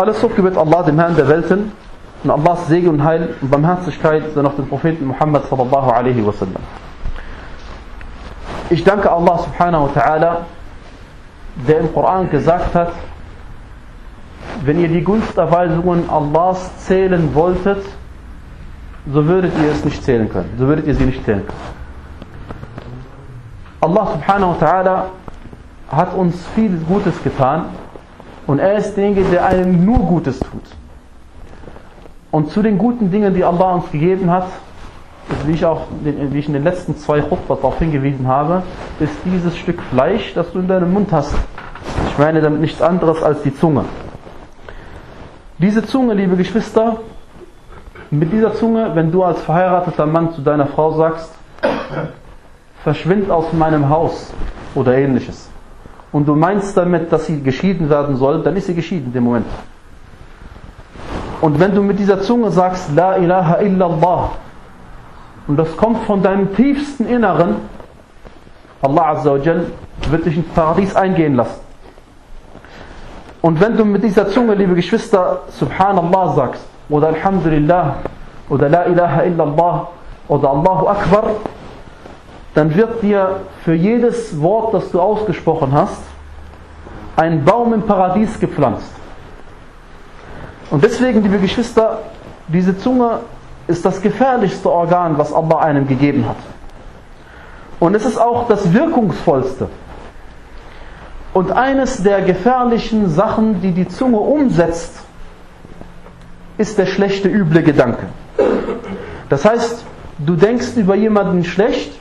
Alles Lob gebet Allah, dem Herrn der Welten, und Allahs Segen und Heil und Barmherzigkeit sind auf den Propheten Muhammad sallallahu alaihi wasallam. Ich danke Allah subhanahu wa ta'ala, der im Koran gesagt hat, wenn ihr die Gunsterweisungen Allahs zählen wolltet, so würdet ihr es nicht zählen können. So würdet ihr sie nicht zählen können. Allah subhanahu wa ta'ala hat uns viel Gutes getan und er ist derjenige, der einem nur Gutes tut. Und zu den guten Dingen, die Allah uns gegeben hat, wie ich auch wie ich in den letzten zwei Khutbah darauf hingewiesen habe, ist dieses Stück Fleisch, das du in deinem Mund hast. Ich meine damit nichts anderes als die Zunge. Diese Zunge, liebe Geschwister, mit dieser Zunge, wenn du als verheirateter Mann zu deiner Frau sagst, verschwind aus meinem Haus oder ähnliches, und du meinst damit, dass sie geschieden werden soll, dann ist sie geschieden in dem Moment. Und wenn du mit dieser Zunge sagst, La ilaha illallah, und das kommt von deinem tiefsten Inneren, Allah Azza wa Jal wird dich ins Paradies eingehen lassen. Und wenn du mit dieser Zunge, liebe Geschwister, Subhanallah sagst, oder Alhamdulillah, oder La ilaha illallah, oder Allahu Akbar, dann wird dir für jedes Wort, das du ausgesprochen hast, ein Baum im Paradies gepflanzt. Und deswegen, liebe Geschwister, diese Zunge ist das gefährlichste Organ, was Allah einem gegeben hat. Und es ist auch das wirkungsvollste. Und eines der gefährlichen Sachen, die die Zunge umsetzt, ist der schlechte, üble Gedanke. Das heißt, du denkst über jemanden schlecht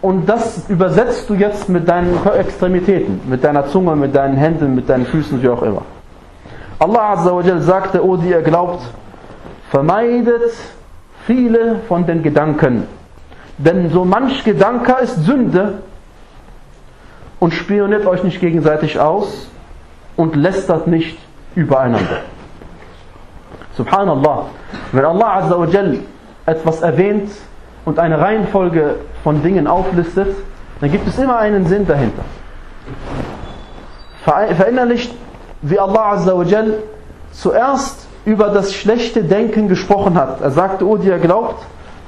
und das übersetzt du jetzt mit deinen Extremitäten, mit deiner Zunge, mit deinen Händen, mit deinen Füßen, wie auch immer. Allah Azza wa Jal sagte, O die ihr glaubt, vermeidet viele von den Gedanken. Denn so manch Gedanke ist Sünde und spioniert euch nicht gegenseitig aus und lästert nicht übereinander. Subhanallah. Wenn Allah Azza wa Jal etwas erwähnt und eine Reihenfolge von Dingen auflistet, dann gibt es immer einen Sinn dahinter. Verinnerlicht, wie Allah Azza zuerst über das schlechte Denken gesprochen hat. Er sagte, oh, die ihr glaubt,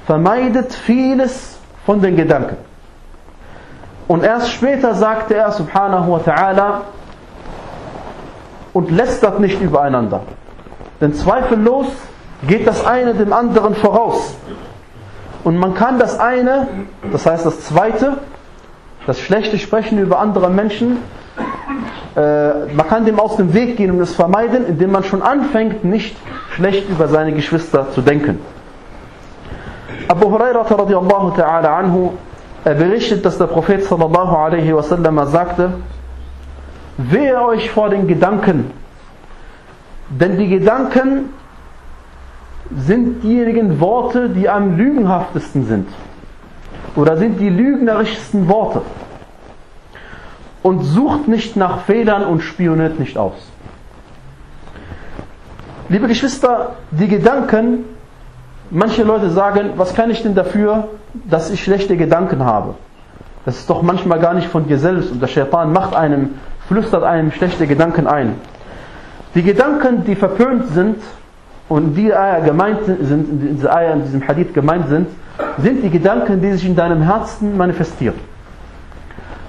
vermeidet vieles von den Gedanken. Und erst später sagte er, subhanahu wa ta'ala, und lästert nicht übereinander. Denn zweifellos geht das eine dem anderen voraus. Und man kann das eine, das heißt das zweite, das schlechte Sprechen über andere Menschen, äh, man kann dem aus dem Weg gehen und es vermeiden, indem man schon anfängt, nicht schlecht über seine Geschwister zu denken. Abu Hurairah radiallahu ta'ala anhu, er berichtet, dass der Prophet sallallahu alaihi wasallam sagte, wehe euch vor den Gedanken, denn die Gedanken sind diejenigen Worte, die am lügenhaftesten sind. Oder sind die lügnerischsten Worte. Und sucht nicht nach Fehlern und spioniert nicht aus. Liebe Geschwister, die Gedanken, manche Leute sagen, was kann ich denn dafür, dass ich schlechte Gedanken habe? Das ist doch manchmal gar nicht von dir selbst und der Shaitan macht einem, flüstert einem schlechte Gedanken ein. Die Gedanken, die verpönt sind, und die Eier gemeint sind, diese Eier in diesem Hadith gemeint sind, sind die Gedanken, die sich in deinem Herzen manifestieren.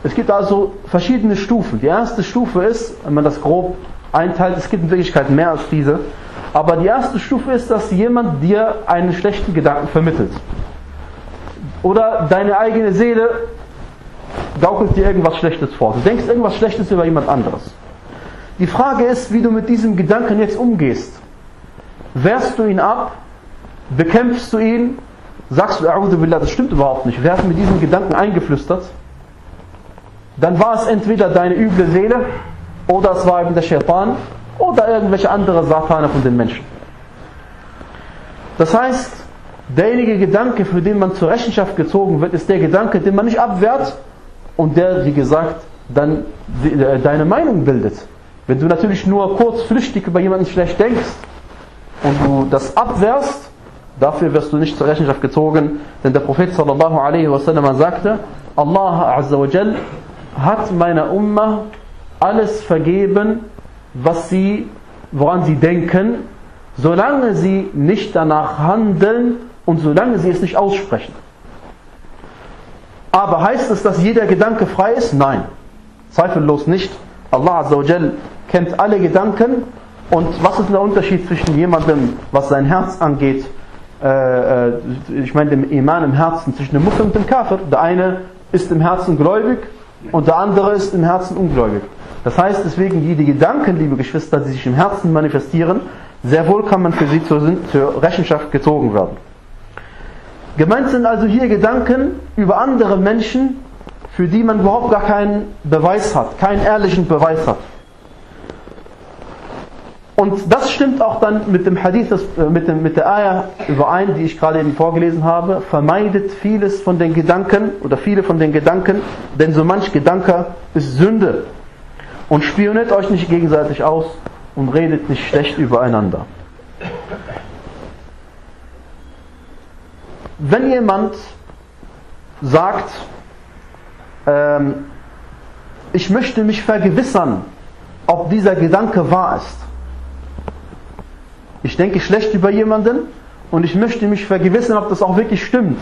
Es gibt also verschiedene Stufen. Die erste Stufe ist, wenn man das grob einteilt, es gibt in Wirklichkeit mehr als diese, aber die erste Stufe ist, dass jemand dir einen schlechten Gedanken vermittelt. Oder deine eigene Seele gaukelt dir irgendwas Schlechtes vor. Du denkst irgendwas Schlechtes über jemand anderes. Die Frage ist, wie du mit diesem Gedanken jetzt umgehst. Wehrst du ihn ab? Bekämpfst du ihn? Sagst du, das stimmt überhaupt nicht. Wer hat mir diesen Gedanken eingeflüstert? Dann war es entweder deine üble Seele oder es war eben der Shaitan oder irgendwelche andere Satane von den Menschen. Das heißt, derjenige Gedanke, für den man zur Rechenschaft gezogen wird, ist der Gedanke, den man nicht abwehrt und der, wie gesagt, dann deine Meinung bildet. Wenn du natürlich nur kurz flüchtig über jemanden schlecht denkst, und du das abwehrst, dafür wirst du nicht zur Rechenschaft gezogen, denn der Prophet sallallahu alaihi wasallam sagte, Allah azza wa jal hat meiner Umma alles vergeben, was sie woran sie denken, solange sie nicht danach handeln und solange sie es nicht aussprechen. Aber heißt es, dass jeder Gedanke frei ist? Nein, zweifellos nicht. Allah Azzawajal kennt alle Gedanken und was ist der Unterschied zwischen jemandem, was sein Herz angeht, äh, äh, ich meine dem Iman im Herzen, zwischen dem Muslim und dem Kafir? Der eine ist im Herzen gläubig und der andere ist im Herzen ungläubig. Das heißt deswegen, die Gedanken, liebe Geschwister, die sich im Herzen manifestieren, sehr wohl kann man für sie zur, zur Rechenschaft gezogen werden. Gemeint sind also hier Gedanken über andere Menschen, für die man überhaupt gar keinen Beweis hat, keinen ehrlichen Beweis hat. Und das stimmt auch dann mit dem Hadith, äh, mit, dem, mit der Ayah überein, die ich gerade eben vorgelesen habe. Vermeidet vieles von den Gedanken oder viele von den Gedanken, denn so manch Gedanke ist Sünde. Und spioniert euch nicht gegenseitig aus und redet nicht schlecht übereinander. Wenn jemand sagt, ähm, ich möchte mich vergewissern, ob dieser Gedanke wahr ist ich denke schlecht über jemanden und ich möchte mich vergewissern, ob das auch wirklich stimmt.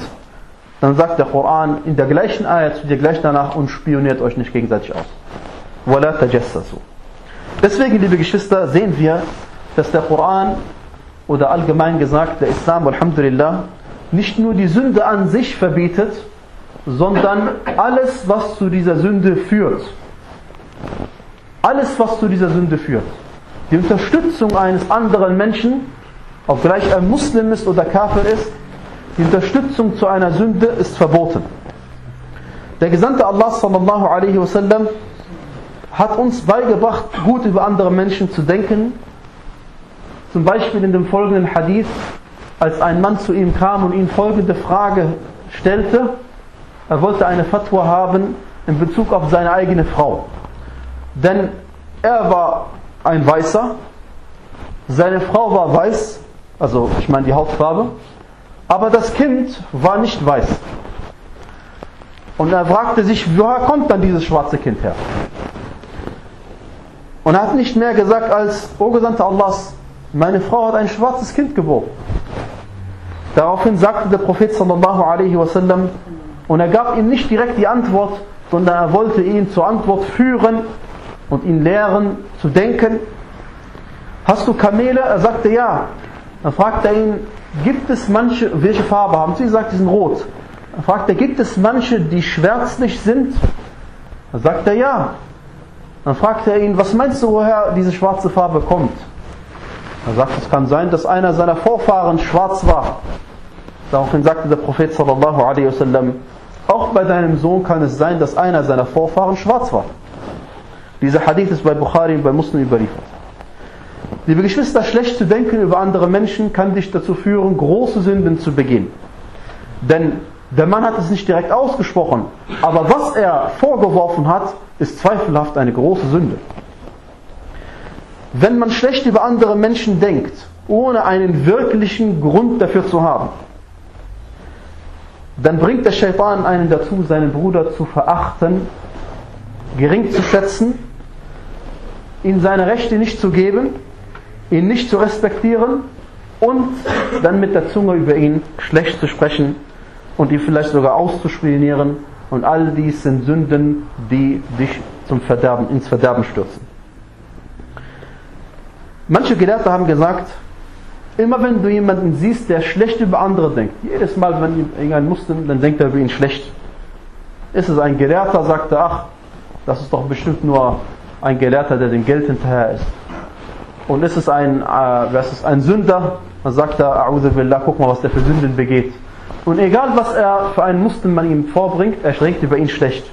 Dann sagt der Koran in der gleichen Ayat zu dir gleich danach und spioniert euch nicht gegenseitig aus. Wala tajassasu. Deswegen, liebe Geschwister, sehen wir, dass der Koran oder allgemein gesagt der Islam, Alhamdulillah, nicht nur die Sünde an sich verbietet, sondern alles, was zu dieser Sünde führt. Alles, was zu dieser Sünde führt. Die Unterstützung eines anderen Menschen, ob gleich ein Muslim ist oder Kafir ist, die Unterstützung zu einer Sünde ist verboten. Der Gesandte Allah sallallahu alaihi wasallam hat uns beigebracht, gut über andere Menschen zu denken. Zum Beispiel in dem folgenden Hadith, als ein Mann zu ihm kam und ihm folgende Frage stellte. Er wollte eine Fatwa haben in Bezug auf seine eigene Frau. Denn er war ein Weißer, seine Frau war weiß, also ich meine die Hautfarbe, aber das Kind war nicht weiß. Und er fragte sich, woher kommt dann dieses schwarze Kind her? Und er hat nicht mehr gesagt als, O Gesandter Allahs, meine Frau hat ein schwarzes Kind geboren. Daraufhin sagte der Prophet sallallahu alaihi wasallam, und er gab ihm nicht direkt die Antwort, sondern er wollte ihn zur Antwort führen und ihn lehren zu denken. Hast du Kamele? Er sagte ja. Dann fragte er ihn, gibt es manche, welche Farbe haben sie? Er sagte, sie sind rot. Dann fragte er, gibt es manche, die schwärzlich sind? Dann sagte er ja. Dann fragte er ihn, was meinst du, woher diese schwarze Farbe kommt? Er sagte, es kann sein, dass einer seiner Vorfahren schwarz war. Daraufhin sagte der Prophet sallallahu alaihi wasallam, auch bei deinem Sohn kann es sein, dass einer seiner Vorfahren schwarz war. Dieser Hadith ist bei Bukhari und bei Muslim überliefert. Liebe Geschwister, schlecht zu denken über andere Menschen kann dich dazu führen, große Sünden zu begehen. Denn der Mann hat es nicht direkt ausgesprochen, aber was er vorgeworfen hat, ist zweifelhaft eine große Sünde. Wenn man schlecht über andere Menschen denkt, ohne einen wirklichen Grund dafür zu haben, dann bringt der Shaitan einen dazu, seinen Bruder zu verachten, gering zu schätzen, ihm seine Rechte nicht zu geben, ihn nicht zu respektieren und dann mit der Zunge über ihn schlecht zu sprechen und ihn vielleicht sogar auszuspionieren. Und all dies sind Sünden, die dich zum Verderben, ins Verderben stürzen. Manche Gelehrte haben gesagt, Immer wenn du jemanden siehst, der schlecht über andere denkt, jedes Mal, wenn irgendein Muslim, dann denkt er über ihn schlecht. Ist es ein Gelehrter, sagt er, ach, das ist doch bestimmt nur ein Gelehrter, der dem Geld hinterher ist. Und ist es ein, äh, was ist ein Sünder, dann sagt er, Billah, guck mal, was der für Sünden begeht. Und egal, was er für einen Muslim man ihm vorbringt, er denkt über ihn schlecht.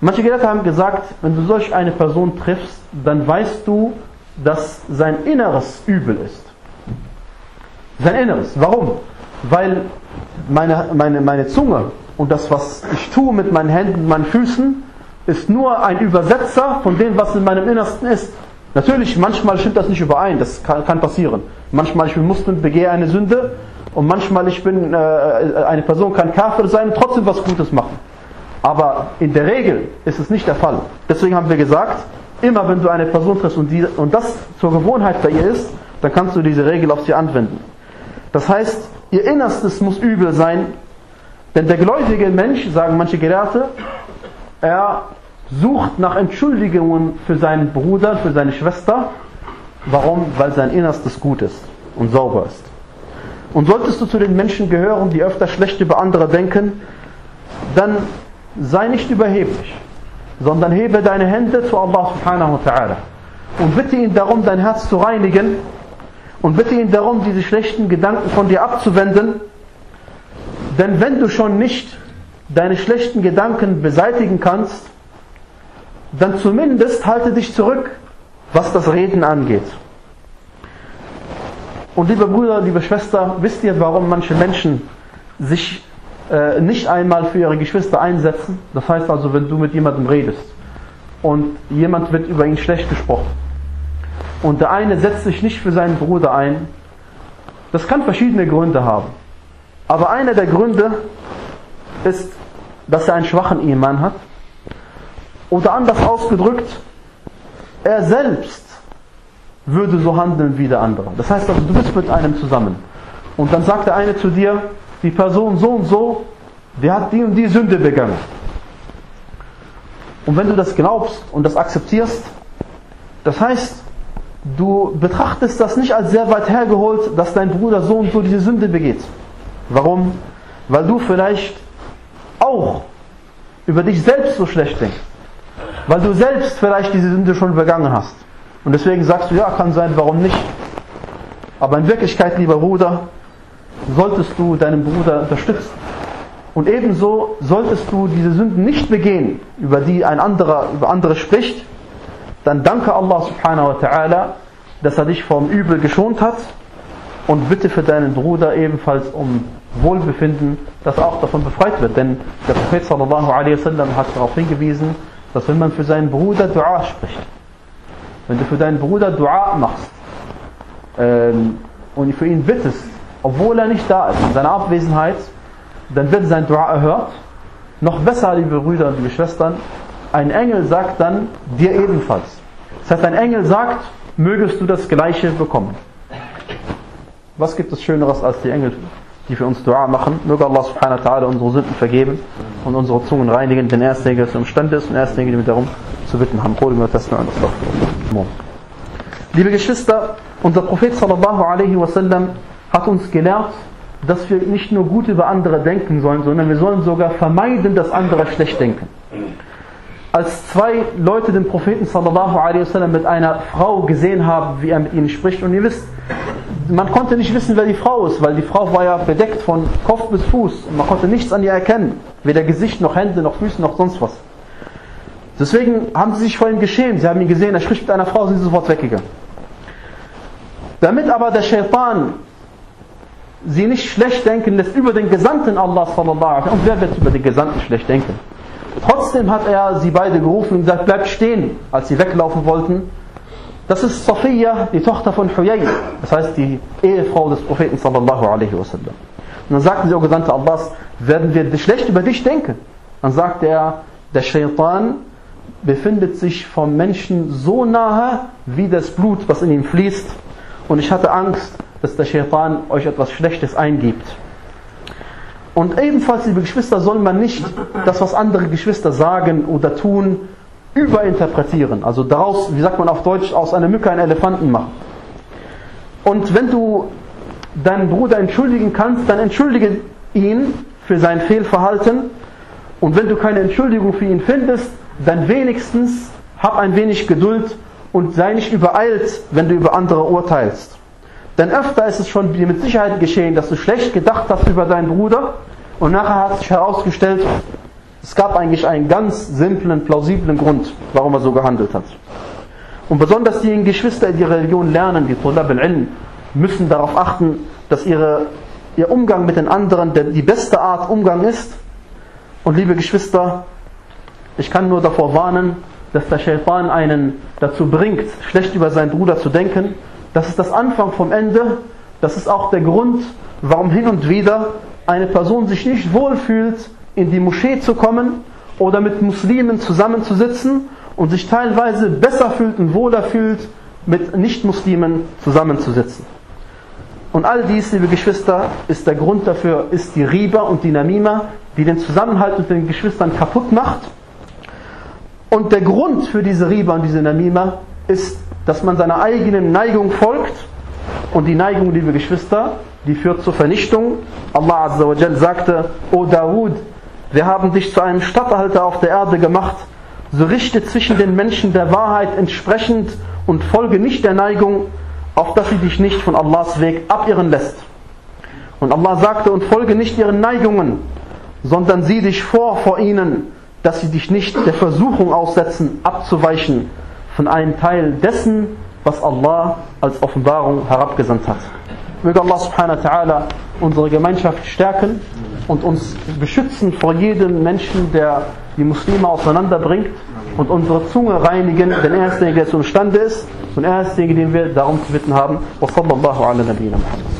Manche Gelehrte haben gesagt, wenn du solch eine Person triffst, dann weißt du, dass sein Inneres übel ist. Sein Inneres. Warum? Weil meine, meine, meine Zunge und das, was ich tue mit meinen Händen, meinen Füßen, ist nur ein Übersetzer von dem, was in meinem Innersten ist. Natürlich, manchmal stimmt das nicht überein, das kann, kann passieren. Manchmal ich bin Muslim, begehe eine Sünde und manchmal ich bin, äh, eine Person kann Kafir sein und trotzdem was Gutes machen. Aber in der Regel ist es nicht der Fall. Deswegen haben wir gesagt, immer wenn du eine Person triffst und, die, und das zur Gewohnheit bei ihr ist, dann kannst du diese Regel auf sie anwenden. Das heißt, ihr Innerstes muss übel sein, denn der gläubige Mensch, sagen manche Gelehrte, er sucht nach Entschuldigungen für seinen Bruder, für seine Schwester. Warum? Weil sein Innerstes gut ist und sauber ist. Und solltest du zu den Menschen gehören, die öfter schlecht über andere denken, dann sei nicht überheblich, sondern hebe deine Hände zu Allah subhanahu wa ta'ala und bitte ihn darum, dein Herz zu reinigen und bitte ihn darum, diese schlechten Gedanken von dir abzuwenden. Denn wenn du schon nicht deine schlechten Gedanken beseitigen kannst, dann zumindest halte dich zurück, was das Reden angeht. Und lieber Bruder, liebe Schwester, wisst ihr, warum manche Menschen sich äh, nicht einmal für ihre Geschwister einsetzen? Das heißt also, wenn du mit jemandem redest und jemand wird über ihn schlecht gesprochen und der eine setzt sich nicht für seinen Bruder ein, das kann verschiedene Gründe haben. Aber einer der Gründe ist, dass er einen schwachen Iman hat. Oder anders ausgedrückt, er selbst würde so handeln wie der andere. Das heißt also, du bist mit einem zusammen. Und dann sagt der eine zu dir, die Person so und so, die hat die und die Sünde begangen. Und wenn du das glaubst und das akzeptierst, das heißt, du betrachtest das nicht als sehr weit hergeholt, dass dein Bruder so und so diese Sünde begeht. Warum? Weil du vielleicht auch über dich selbst so schlecht denkst. Weil du selbst vielleicht diese Sünde schon begangen hast. Und deswegen sagst du, ja, kann sein, warum nicht. Aber in Wirklichkeit, lieber Bruder, solltest du deinen Bruder unterstützen. Und ebenso solltest du diese Sünden nicht begehen, über die ein anderer über andere spricht, dann danke Allah subhanahu wa ta'ala, dass er dich vom Übel geschont hat und bitte für deinen Bruder ebenfalls um Wohlbefinden, dass er auch davon befreit wird. Denn der Prophet sallallahu alaihi wasallam hat darauf hingewiesen, dass wenn man für seinen Bruder Dua spricht, wenn du für deinen Bruder Dua machst ähm, und für ihn bittest, obwohl er nicht da ist, in seiner Abwesenheit, dann wird sein Dua erhört. Noch besser, liebe Brüder und liebe Schwestern, ein Engel sagt dann dir ebenfalls. Das heißt, ein Engel sagt, mögest du das Gleiche bekommen. Was gibt es Schöneres als die Engel, die für uns Dua machen? Möge Allah subhanahu wa ta'ala unsere Sünden vergeben und unsere Zungen reinigen, denn er ist derjenige, der imstande ist und er ist derjenige, der darum zu bitten haben. Liebe Geschwister, unser Prophet sallallahu alaihi wasallam hat uns gelehrt, dass wir nicht nur gut über andere denken sollen, sondern wir sollen sogar vermeiden, dass andere schlecht denken. Als zwei Leute den Propheten sallallahu alaihi wasallam mit einer Frau gesehen haben, wie er mit ihnen spricht, und ihr wisst, man konnte nicht wissen, wer die Frau ist, weil die Frau war ja bedeckt von Kopf bis Fuß und man konnte nichts an ihr erkennen, weder Gesicht noch Hände noch Füße noch sonst was. Deswegen haben sie sich vor ihm geschämt. Sie haben ihn gesehen, er spricht mit einer Frau, sind sofort weggegangen. Damit aber der Shaitan sie nicht schlecht denken lässt über den Gesandten Allah sallallahu alaihi Und wer wird über den Gesandten schlecht denken? Trotzdem hat er sie beide gerufen und gesagt, bleibt stehen, als sie weglaufen wollten. Das ist Safiya, die Tochter von Huyay, das heißt die Ehefrau des Propheten sallallahu alaihi wasallam. Und dann sagten sie, O Gesandte Allahs, werden wir schlecht über dich denken? Dann sagte er, der Shaitan befindet sich vom Menschen so nahe wie das Blut, was in ihm fließt. Und ich hatte Angst, dass der Shaitan euch etwas Schlechtes eingibt. Und ebenfalls, liebe Geschwister, soll man nicht das, was andere Geschwister sagen oder tun, überinterpretieren. Also daraus, wie sagt man auf Deutsch, aus einer Mücke einen Elefanten machen. Und wenn du deinen Bruder entschuldigen kannst, dann entschuldige ihn für sein Fehlverhalten. Und wenn du keine Entschuldigung für ihn findest, dann wenigstens hab ein wenig Geduld und sei nicht übereilt, wenn du über andere urteilst. Denn öfter ist es schon dir mit Sicherheit geschehen, dass du schlecht gedacht hast über deinen Bruder und nachher hat sich herausgestellt, es gab eigentlich einen ganz simplen, plausiblen Grund, warum er so gehandelt hat. Und besonders diejenigen Geschwister, die Religion lernen, die Tulab al-Ilm, müssen darauf achten, dass ihre, ihr Umgang mit den anderen die beste Art Umgang ist. Und liebe Geschwister, ich kann nur davor warnen, dass der Shaitan einen dazu bringt, schlecht über seinen Bruder zu denken. Das ist das Anfang vom Ende. Das ist auch der Grund, warum hin und wieder eine Person sich nicht wohlfühlt, in die Moschee zu kommen oder mit Muslimen zusammenzusitzen und sich teilweise besser fühlt und wohler fühlt, mit Nichtmuslimen zusammenzusitzen. Und all dies, liebe Geschwister, ist der Grund dafür, ist die Riba und die Namima, die den Zusammenhalt mit den Geschwistern kaputt macht. Und der Grund für diese Riba und diese Namima ist, dass man seiner eigenen Neigung folgt. Und die Neigung, liebe Geschwister, die führt zur Vernichtung. Allah Azza wa Jal sagte, O Dawud, wir haben dich zu einem Statthalter auf der Erde gemacht, so richte zwischen den Menschen der Wahrheit entsprechend und folge nicht der Neigung, auf dass sie dich nicht von Allahs Weg abirren lässt. Und Allah sagte, und folge nicht ihren Neigungen, sondern sieh dich vor vor ihnen, dass sie dich nicht der Versuchung aussetzen, abzuweichen von einem Teil dessen, was Allah als Offenbarung herabgesandt hat. Möge Allah subhanahu wa ta'ala unsere Gemeinschaft stärken und uns beschützen vor jedem Menschen, der die Muslime auseinanderbringt und unsere Zunge reinigen, denn er ist derjenige, der imstande ist und er ist derjenige, den wir darum zu bitten haben. Wa sallallahu ala nabiyina Muhammad.